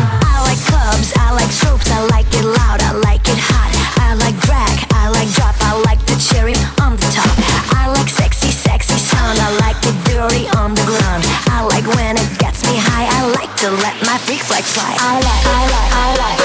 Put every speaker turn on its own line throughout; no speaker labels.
I
like
clubs, I like strobes, I like it loud, I like it hot. I like drag, I like drop, I like the cherry on the top. I like sexy, sexy sound, I like it dirty on the ground. I like when it gets me high, I like to let my freak flag fly. I like, I like, I like.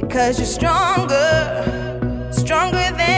because you're stronger, stronger than.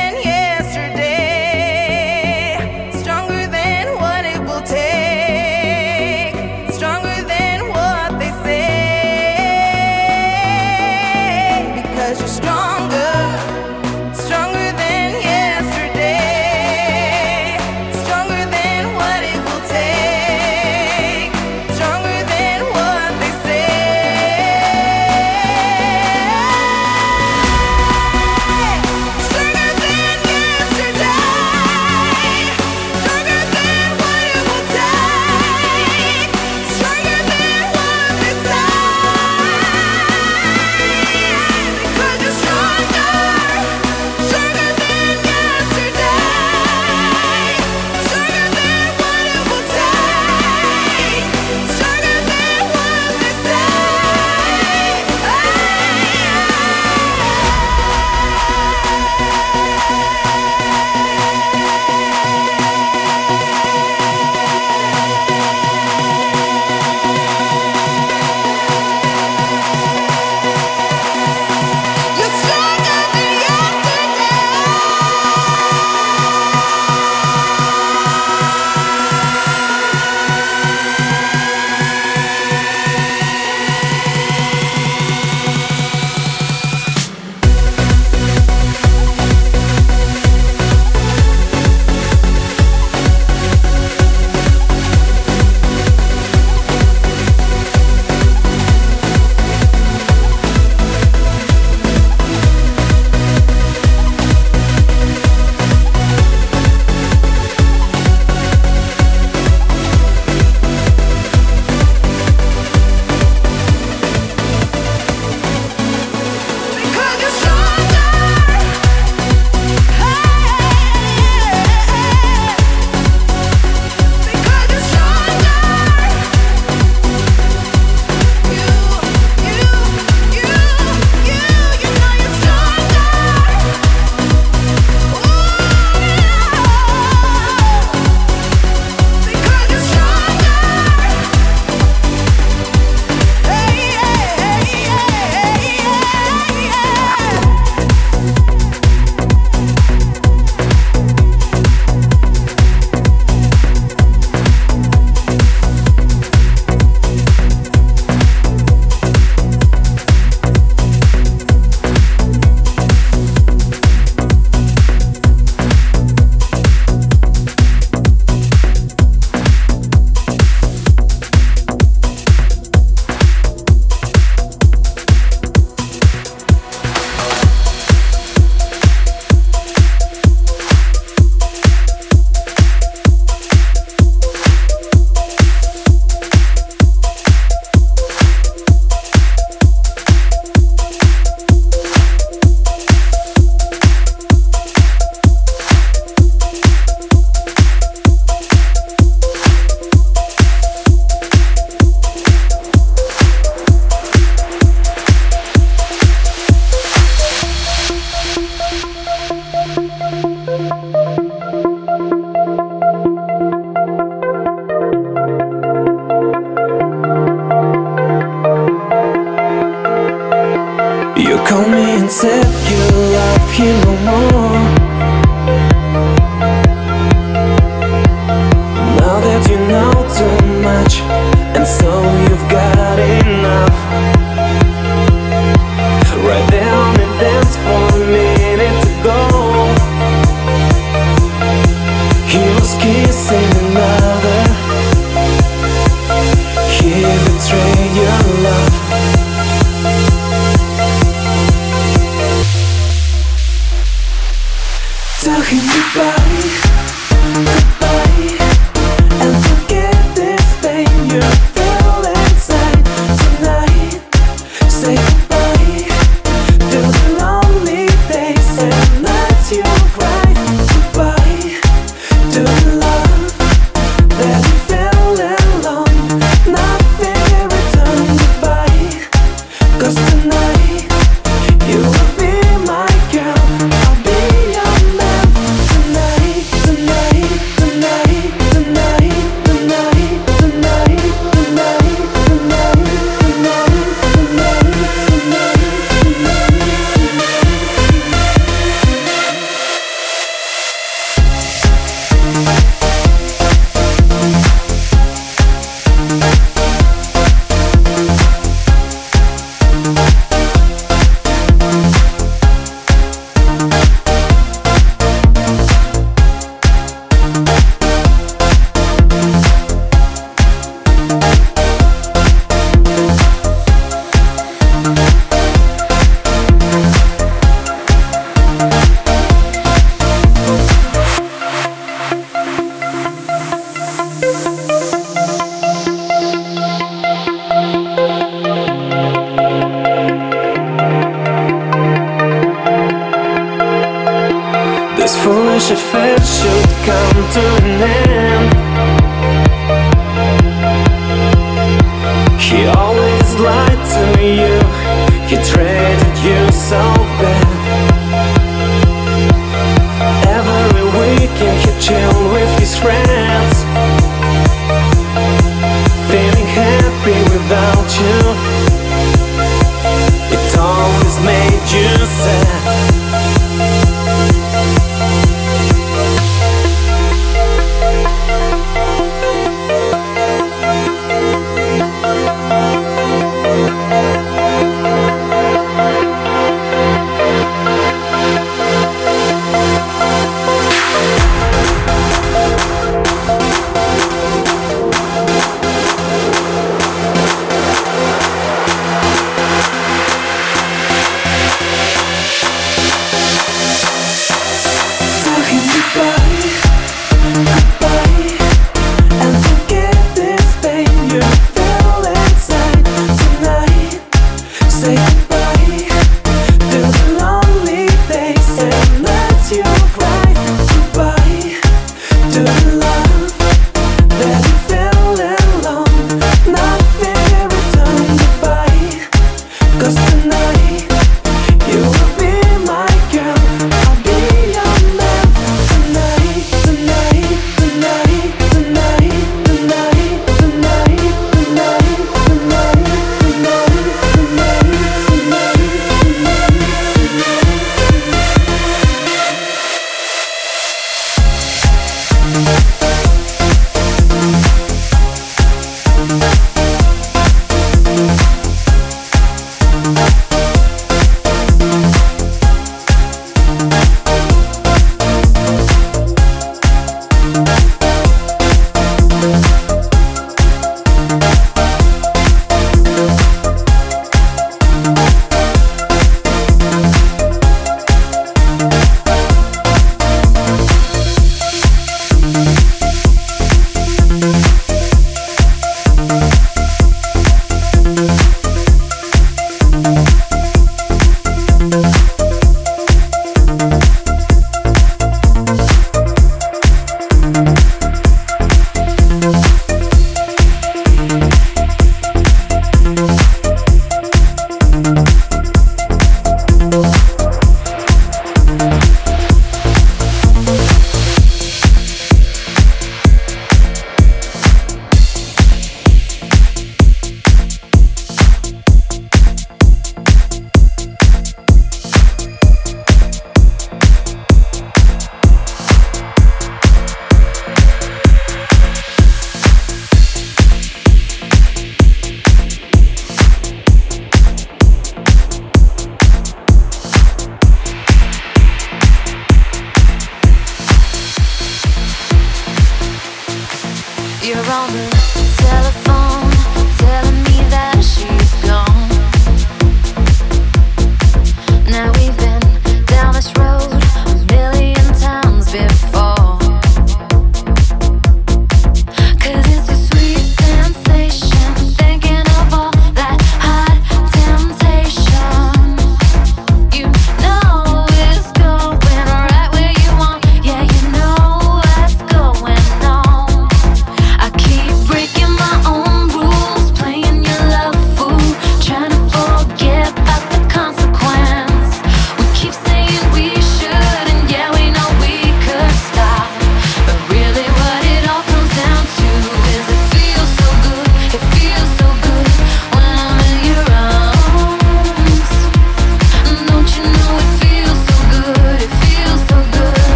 kissing another. Here your love. Talking goodbye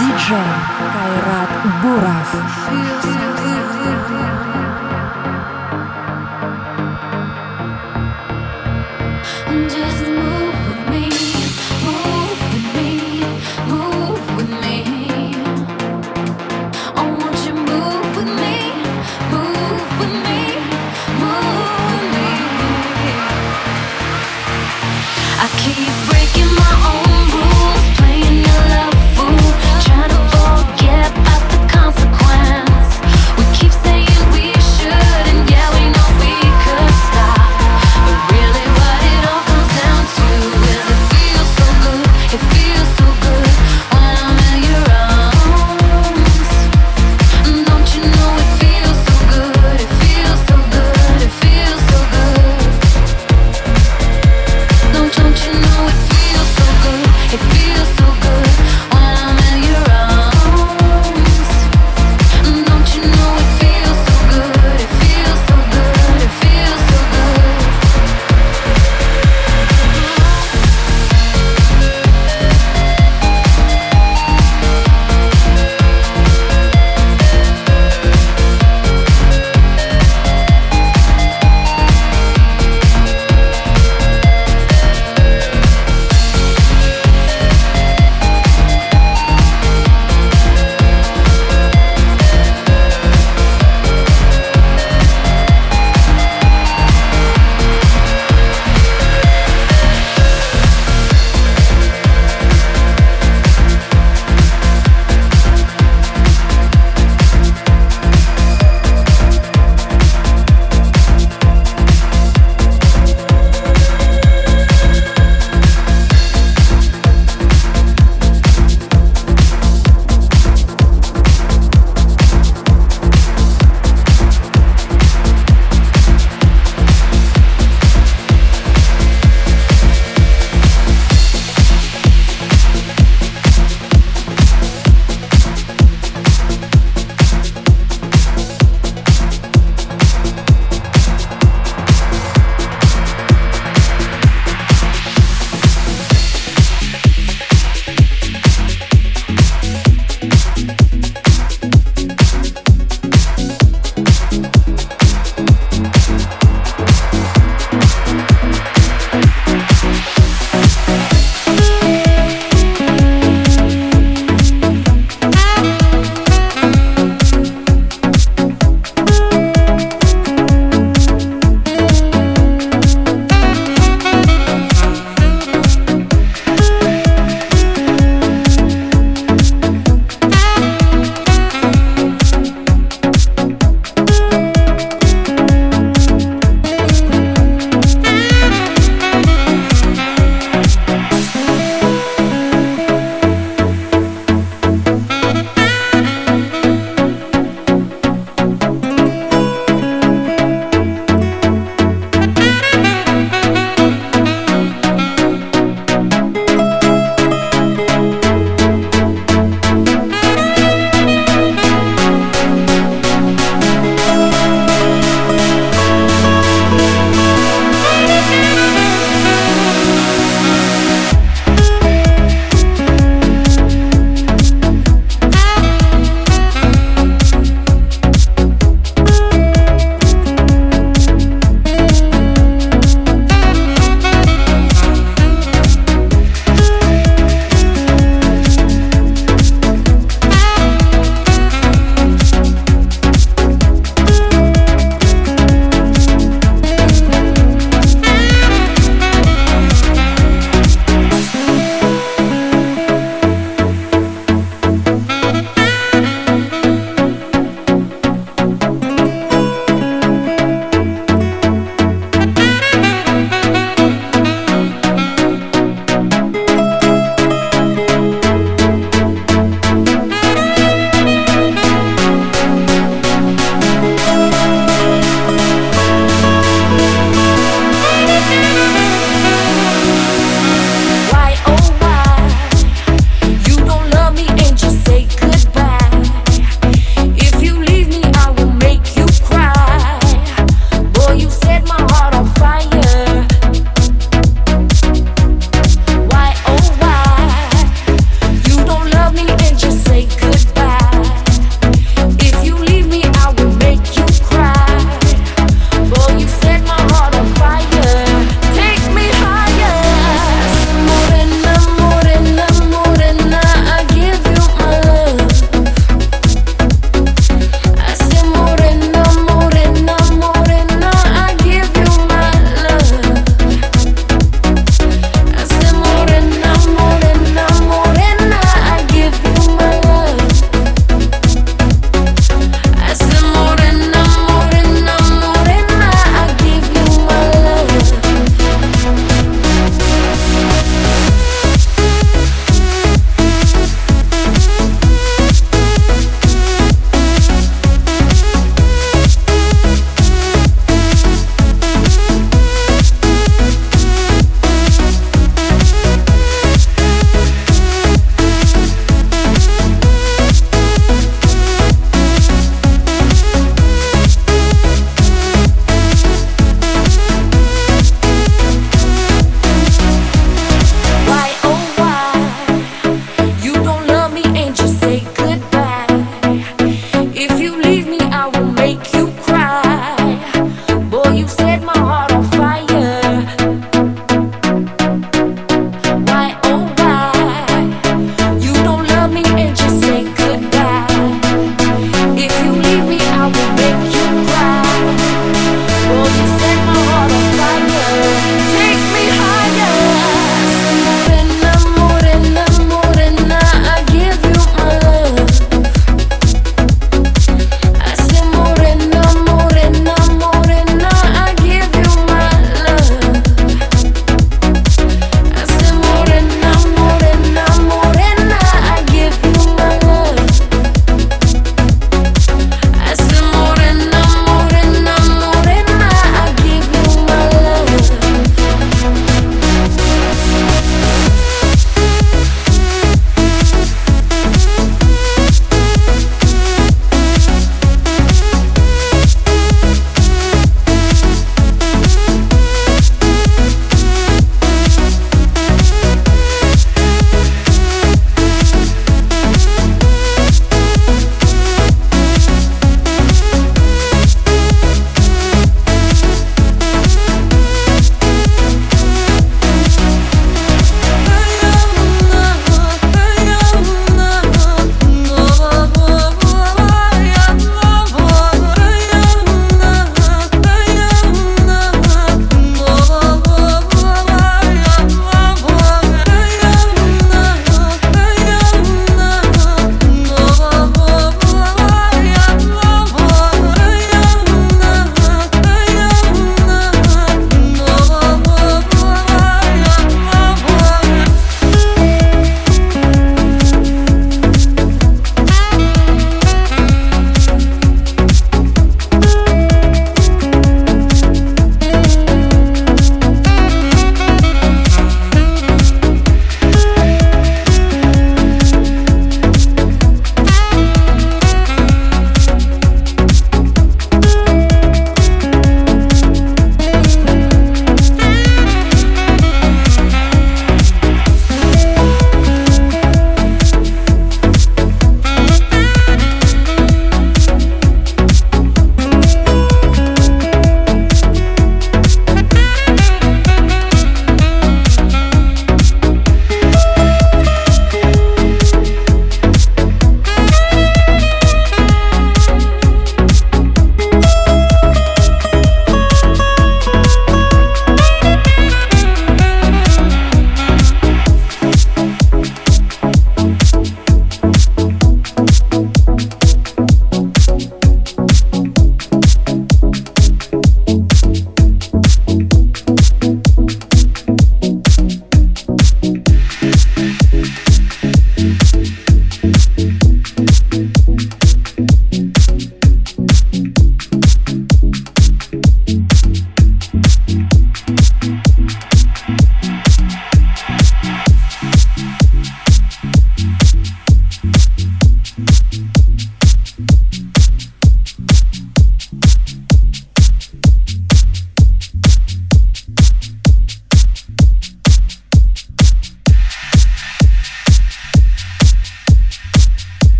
Диджей Кайрат Буров.